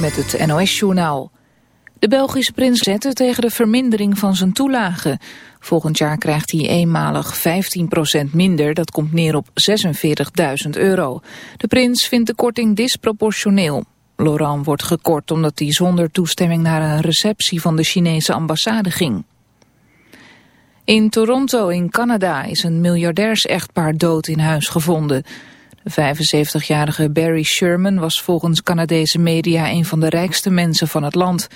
Met het NOS-journaal. De Belgische prins zette tegen de vermindering van zijn toelagen. Volgend jaar krijgt hij eenmalig 15% minder, dat komt neer op 46.000 euro. De prins vindt de korting disproportioneel. Laurent wordt gekort omdat hij zonder toestemming naar een receptie van de Chinese ambassade ging. In Toronto in Canada is een miljardairs-echtpaar dood in huis gevonden. De 75-jarige Barry Sherman was volgens Canadese media een van de rijkste mensen van het land.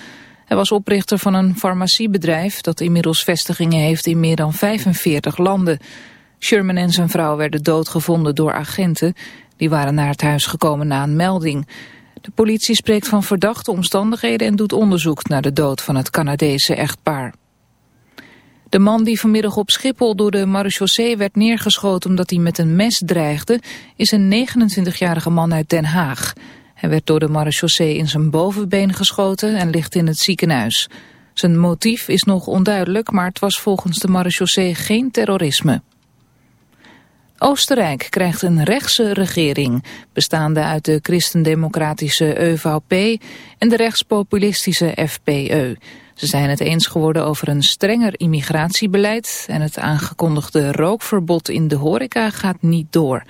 Hij was oprichter van een farmaciebedrijf dat inmiddels vestigingen heeft in meer dan 45 landen. Sherman en zijn vrouw werden doodgevonden door agenten. Die waren naar het huis gekomen na een melding. De politie spreekt van verdachte omstandigheden en doet onderzoek naar de dood van het Canadese echtpaar. De man die vanmiddag op Schiphol door de marechaussee werd neergeschoten omdat hij met een mes dreigde, is een 29-jarige man uit Den Haag. Hij werd door de marechaussee in zijn bovenbeen geschoten en ligt in het ziekenhuis. Zijn motief is nog onduidelijk, maar het was volgens de marechaussee geen terrorisme. Oostenrijk krijgt een rechtse regering, bestaande uit de christendemocratische EVP en de rechtspopulistische FPE. Ze zijn het eens geworden over een strenger immigratiebeleid en het aangekondigde rookverbod in de horeca gaat niet door.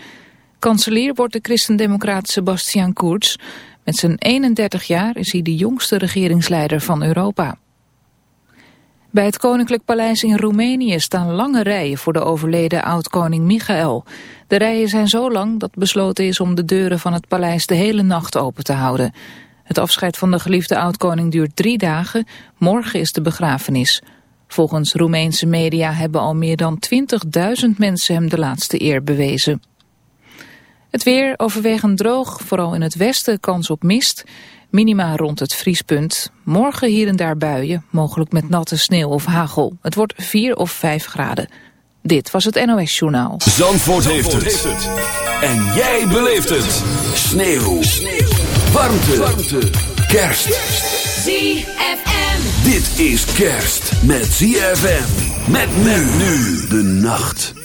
Kanselier wordt de christendemocraat Sebastian Kurz. Met zijn 31 jaar is hij de jongste regeringsleider van Europa. Bij het Koninklijk Paleis in Roemenië staan lange rijen voor de overleden oud-koning Michael. De rijen zijn zo lang dat besloten is om de deuren van het paleis de hele nacht open te houden. Het afscheid van de geliefde oud-koning duurt drie dagen. Morgen is de begrafenis. Volgens Roemeense media hebben al meer dan 20.000 mensen hem de laatste eer bewezen. Het weer overwegend droog, vooral in het westen kans op mist. Minima rond het vriespunt. Morgen hier en daar buien, mogelijk met natte sneeuw of hagel. Het wordt 4 of 5 graden. Dit was het NOS Journaal. Zandvoort, heeft, het. En jij beleeft het. Sneeuw. sneeuw. Warmte. Warmte. Kerst. ZFM. Dit is kerst met ZFM. Met men nu de nacht.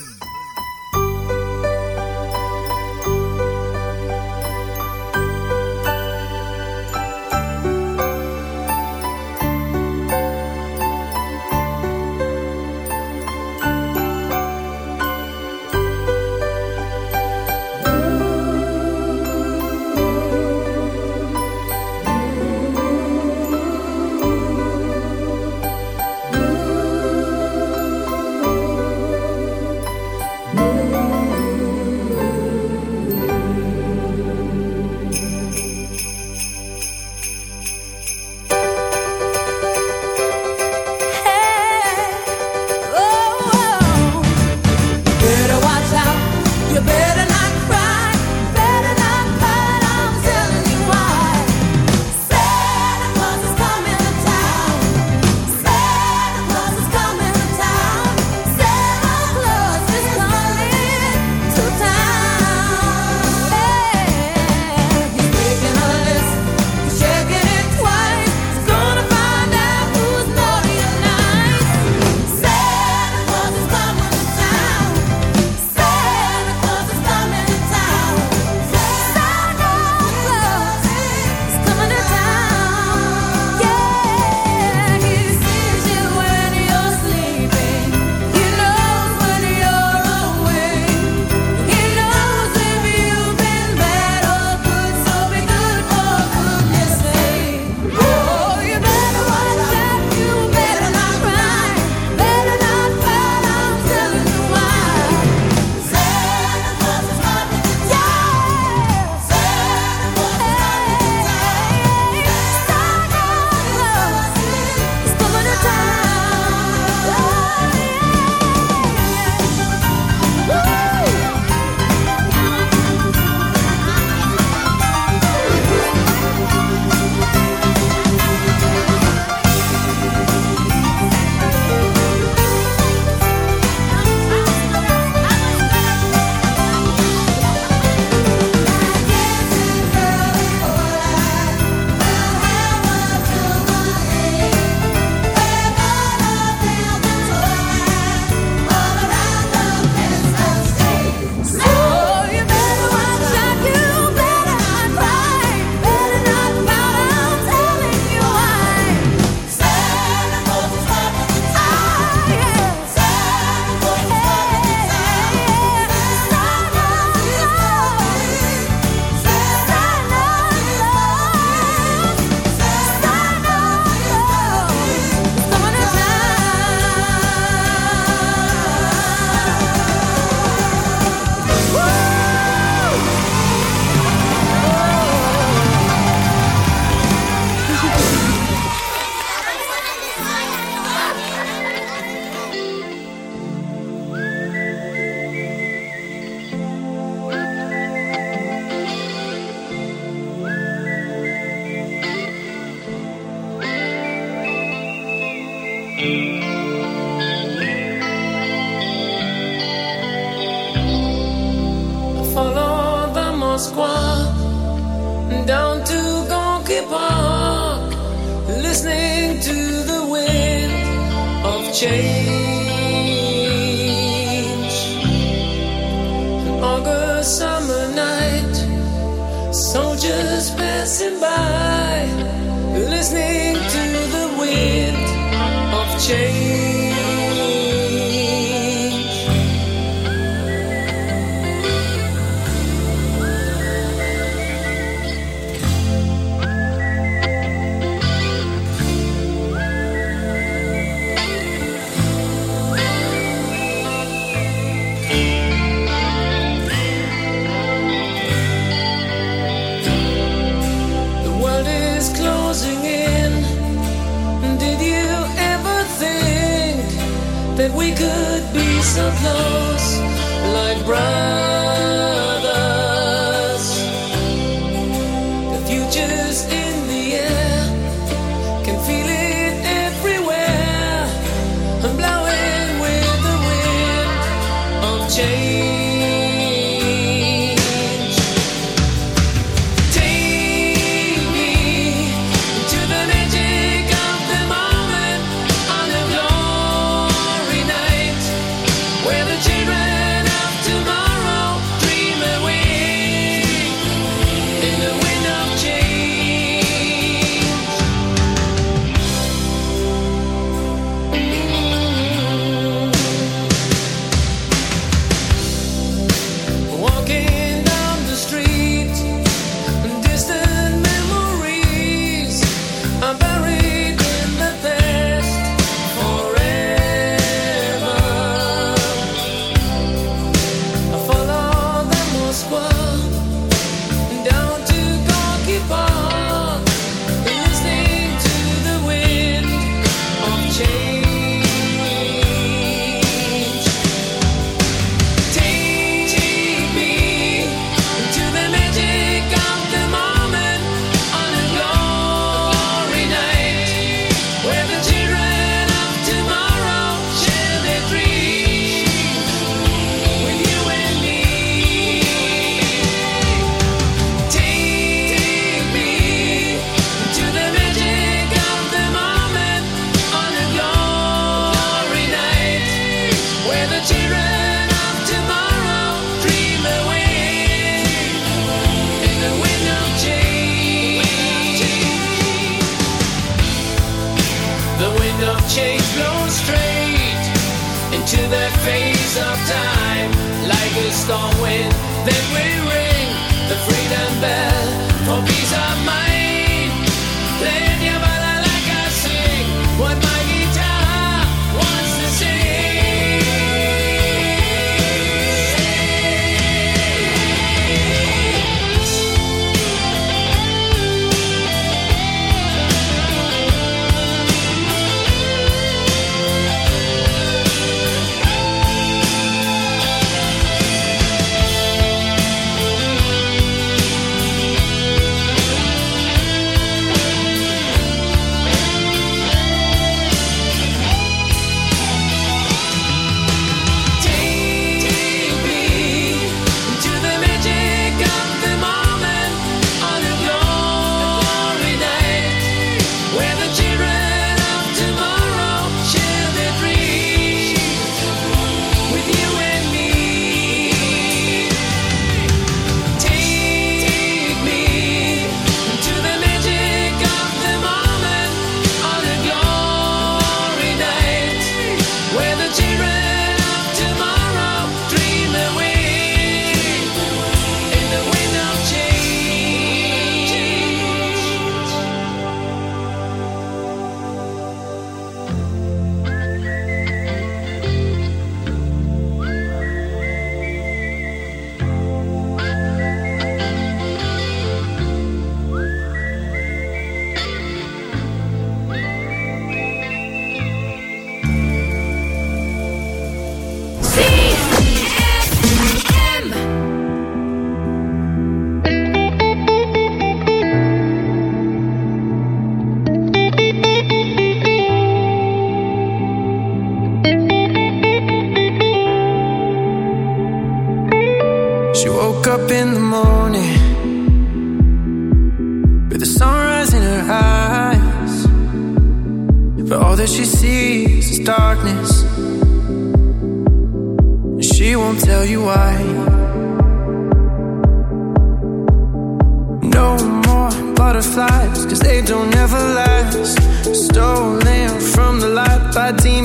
butterflies, cause they don't ever last. Stolen from the light by demons.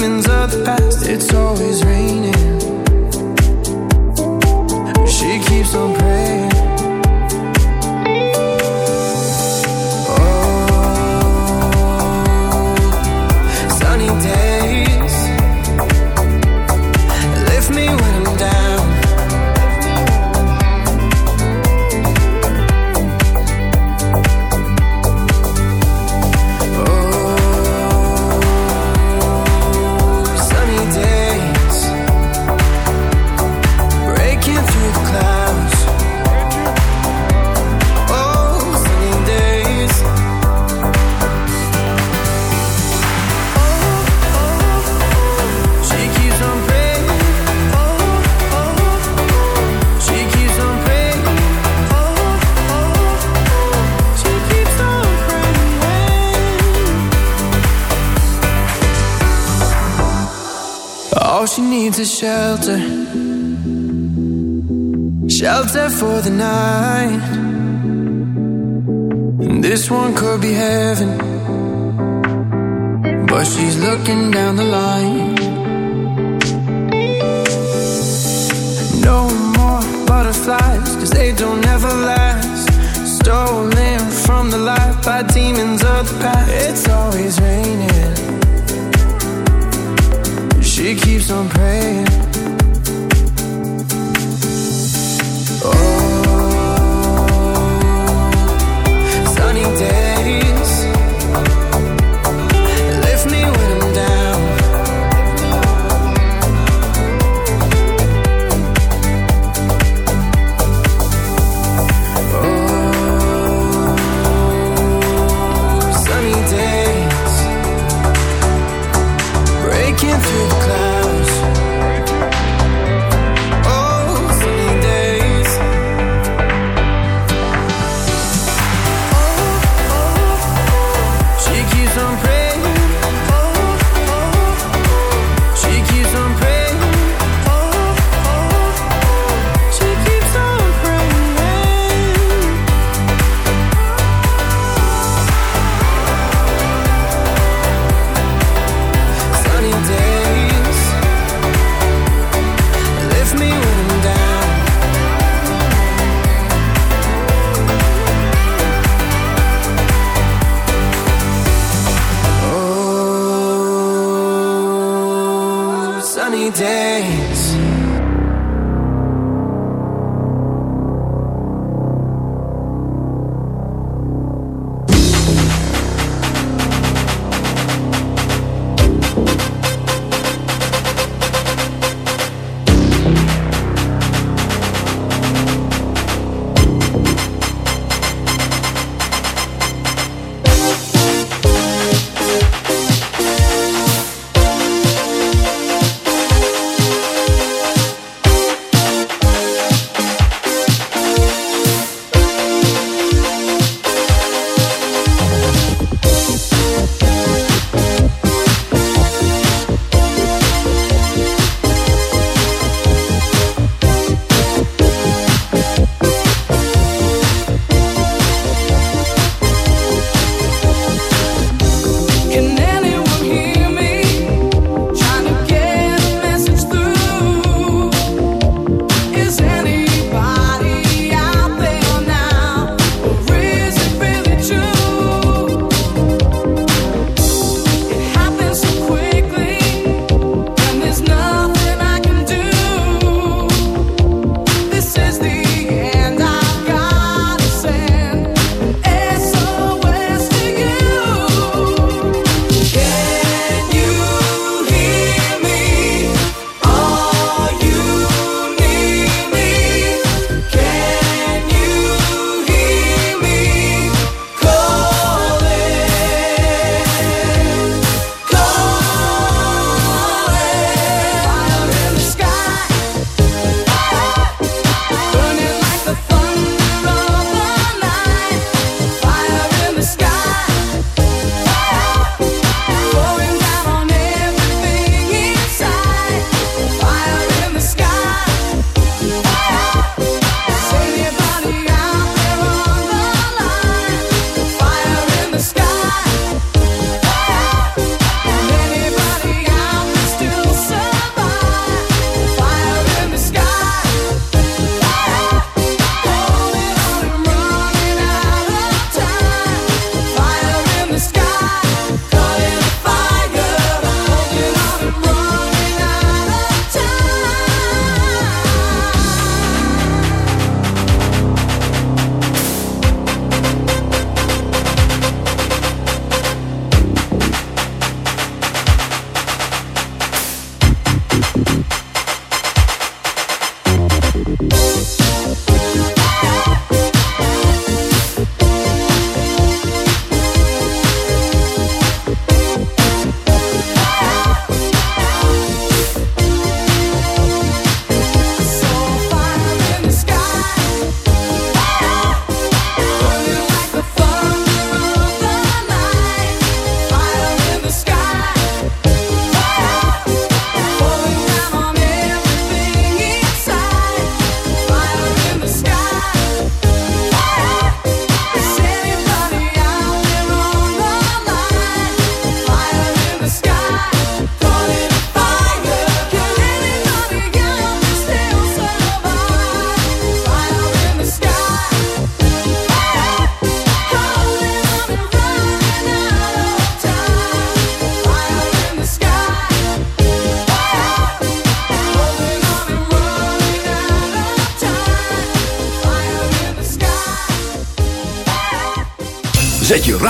for the night. And this one could be heaven.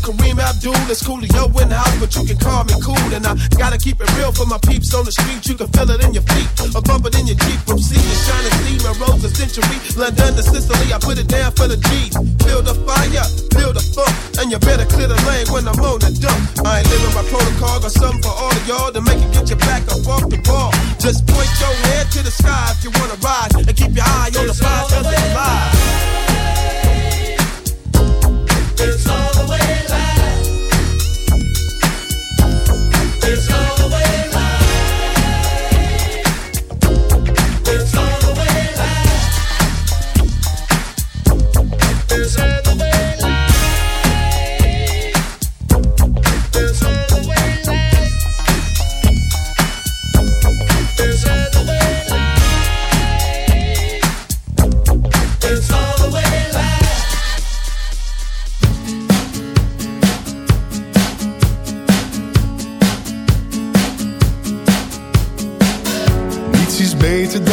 Kareem Abdul. It's Coolio in the house, but you can call me cool. And I gotta keep it real for my peeps on the street. You can feel it in your feet, a bump it in your Jeep. From seeing to shining sea, my rose a century. London to Sicily, I put it down for the G. Build a fire, build a funk, and you better clear the lane when I'm on the dump. I ain't living my protocol, got something for all of y'all to make it get your back up off the ball. Just point your head to the sky if you wanna ride, and keep your eye on the prize, cause it's. It's all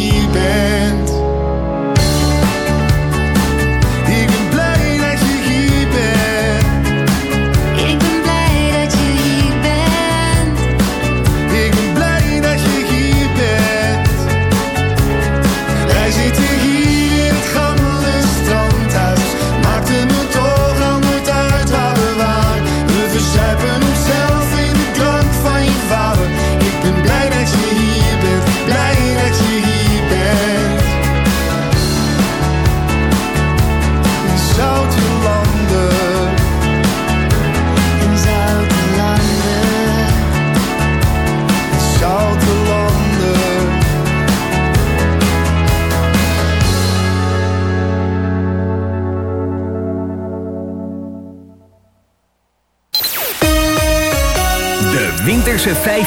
deep end.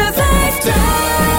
tussen 50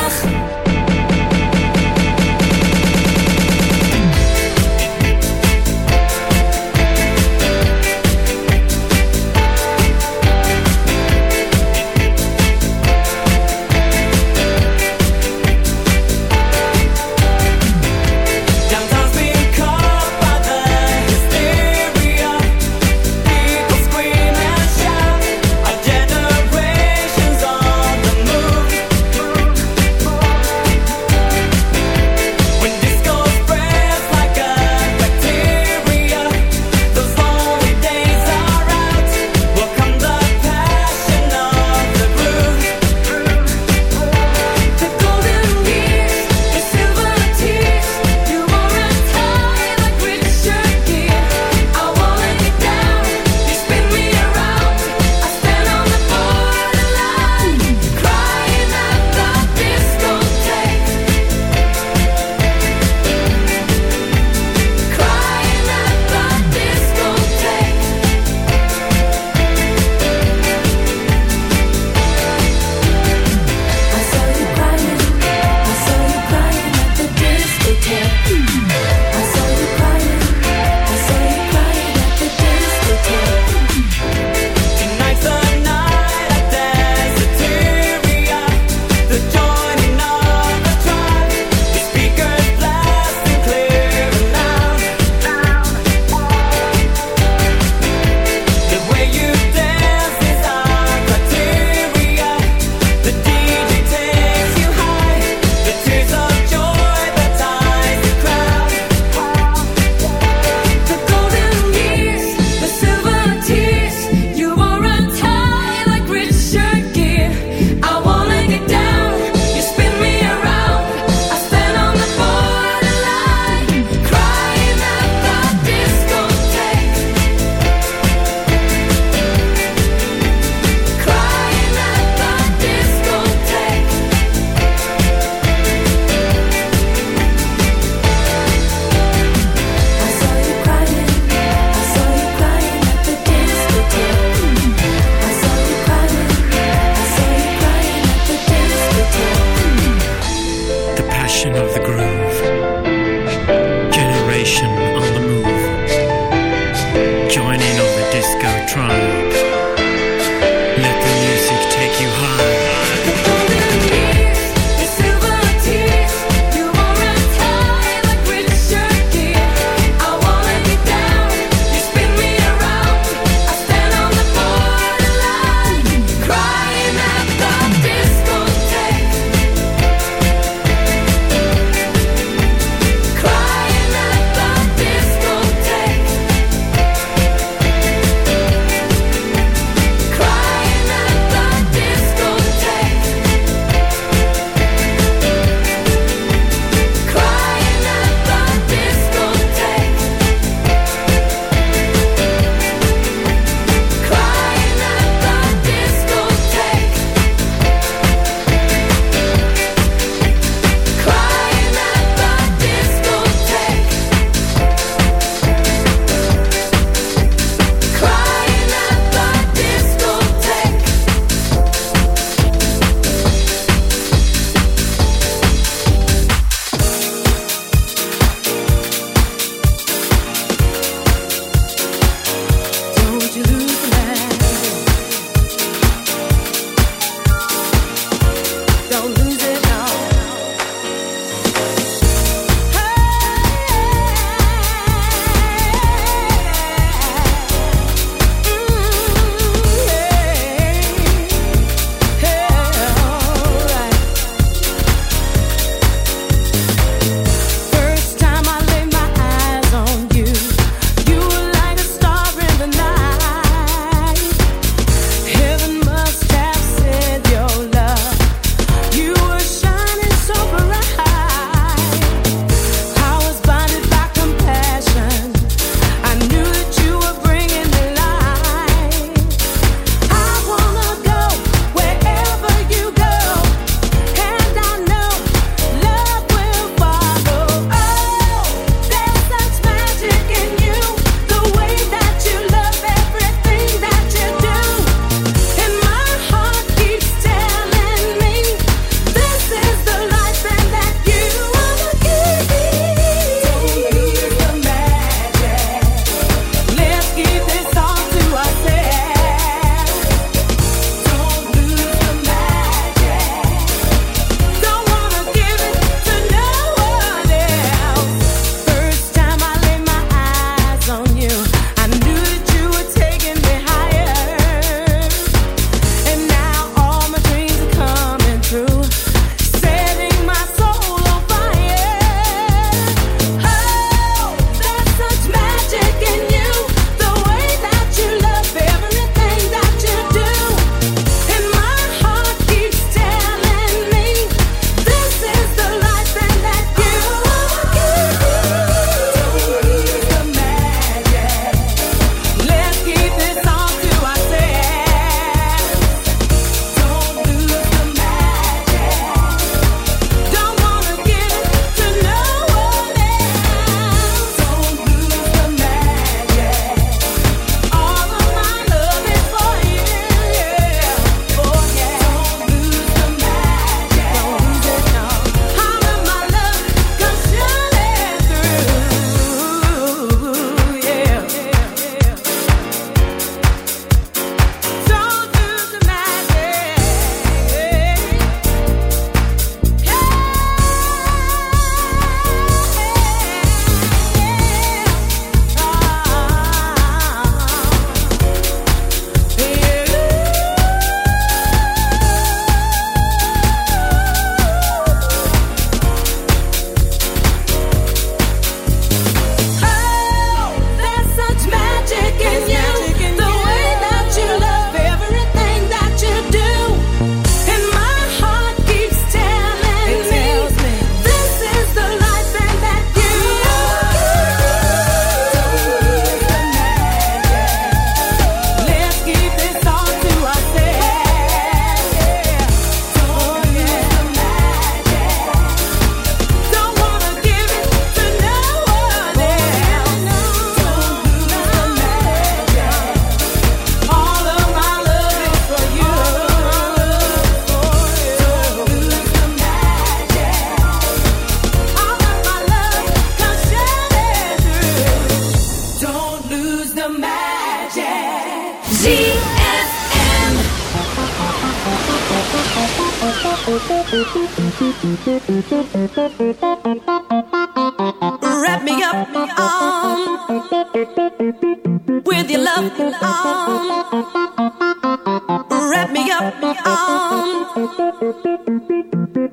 wrap me on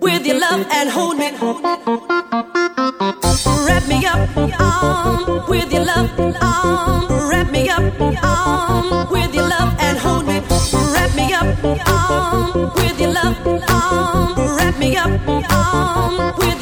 with your love and hold me. Wrap me up with your love. Wrap me up with your love and hold me. Wrap me up with your love. Wrap me up with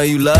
know you love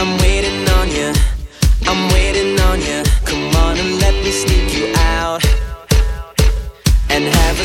I'm waiting on you. I'm waiting on you. Come on and let me sneak you out and have a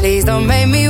Please don't make me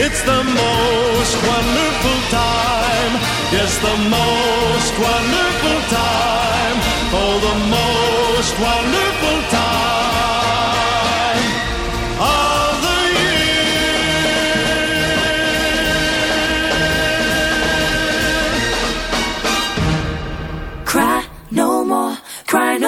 It's the most wonderful time. Yes, the most wonderful time. Oh, the most wonderful time of the year. Cry no more, cry no